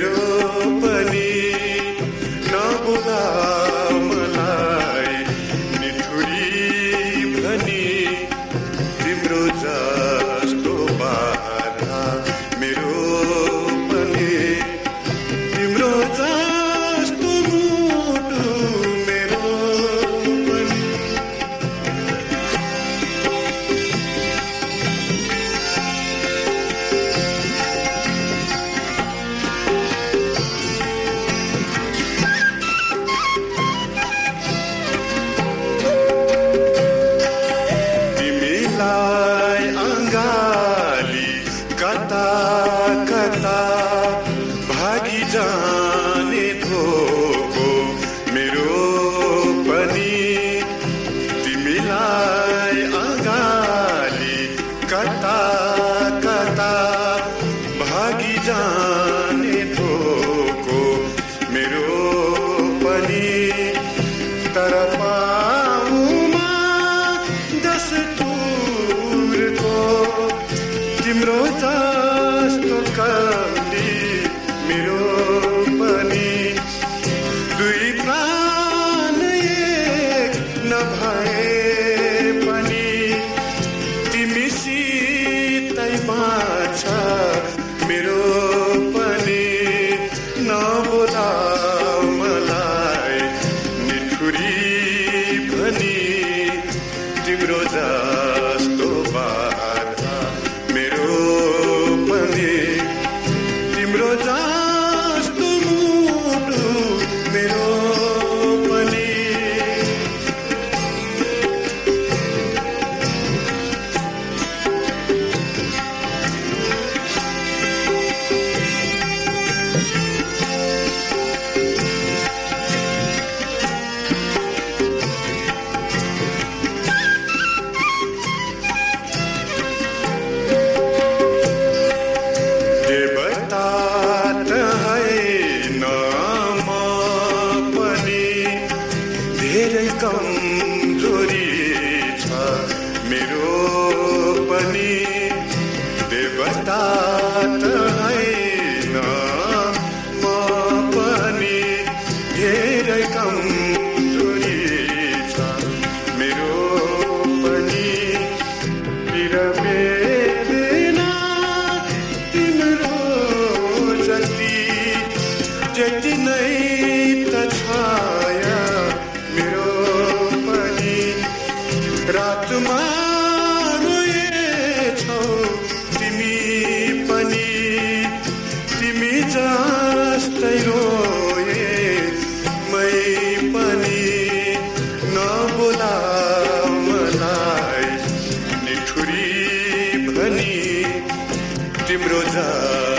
little कता कथा भागी जाने थोको मेरो पनि तिमीलाई अगाली कता कता भागी जाने Lord. Uh, मेरो पनि देवता त होइन। म पनि धेरै कमजोरी छ। मेरो पनि बिरबेदिना तिम्रो जति जति नै Brodar.